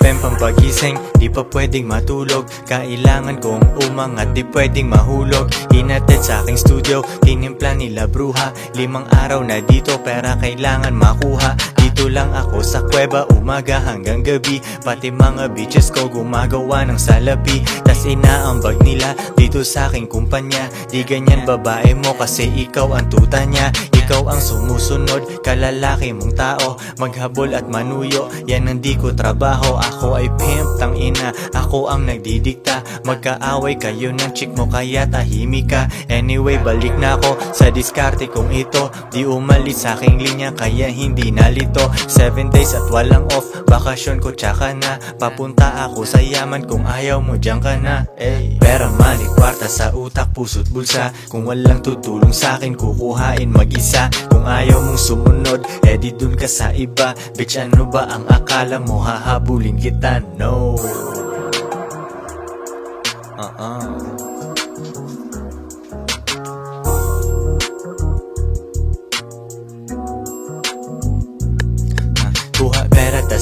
PM pampagising Di pa pwedeng matulog. Kailangan kong umangat Di pwedeng mahulog. Hinatid sa aking studio Tinimpla nila bruha. Limang araw na dito Pera kailangan makuha. Dito lang ako sa kuweba Umaga hanggang gabi. Pati mga bitches ko Gumagawa ng salapi. Tas inaambag nila Dito sa aking kumpanya. Di ganyan babae mo Kasi ikaw ang tuta niya Ikaw ang sumusunod Kalalaki mong tao. Maghabol at manuyo Yan ang di ko trabaho. Ako ay pimp tang ina Ako ang nagdidikta. Magkaaway kayo ng chick mo Kaya tahimik ka. Anyway balik na ako Sa diskarte kong ito. Di umalis sa aking linya Kaya hindi nalito. Seven days at walang off Bakasyon ko tsaka na. Papunta ako sa yaman Kung ayaw mo dyan ka na. Ey. Pera money kwarta sa utak Puso't bulsa. Kung walang tutulong sa akin Kukuhain mag-isa. Kung ayaw mong sumunod Eh di dun ka sa iba. Bitch ano ba ang akala mo? Hahabulin kita No. Uh-uh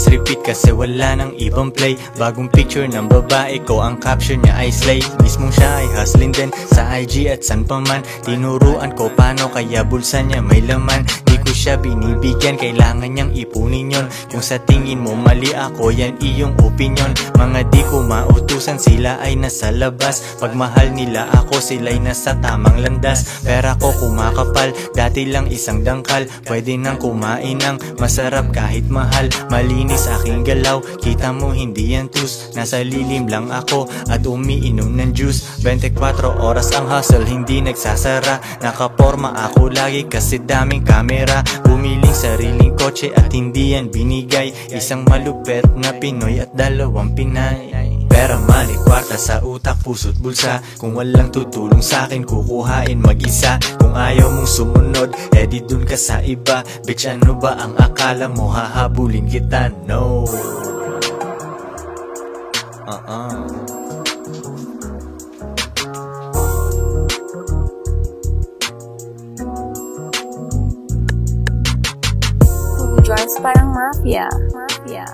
tas repeat kasi wala nang ibang play. Bagong picture ng babae ko ang caption niya ay slay. Mismong siya ay hustling din sa IG at san pa man. Tinuruan ko paano kaya bulsa niya may laman siya binibigyan. Kailangan niyang ipunin yon Kung sa tingin mo mali ako yan iyong opinion. Mga di ko mautusan sila ay nasa labas. Pag mahal nila ako sila'y nasa tamang landas. Pera ko kumakapal dati lang isang dangkal. Pwede nang kumain ng masarap kahit mahal. Malinis aking galaw Kita mo hindi yan tus Nasa lilim lang ako At umiinom ng juice. 24 oras ang hustle Hindi nagsasara. Nakaporma ako lagi Kasi daming kamera Bumiling sariling kotse At hindi yan binigay. Isang malupet na Pinoy At dalawang Pinay. Pera, money, kwarta sa utak, puso't bulsa. Kung walang tutulong sa akin, kukuhain mag-isa. Kung ayaw mong sumunod, eh di dun ka sa iba. Bitch, ano ba ang akala mo, hahabulin kita? No. Uh-uh Parang. Mafia. Mafia.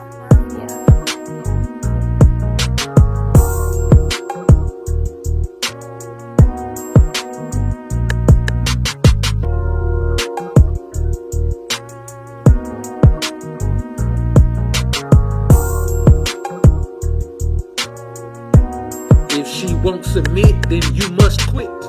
If she won't submit, then you must quit.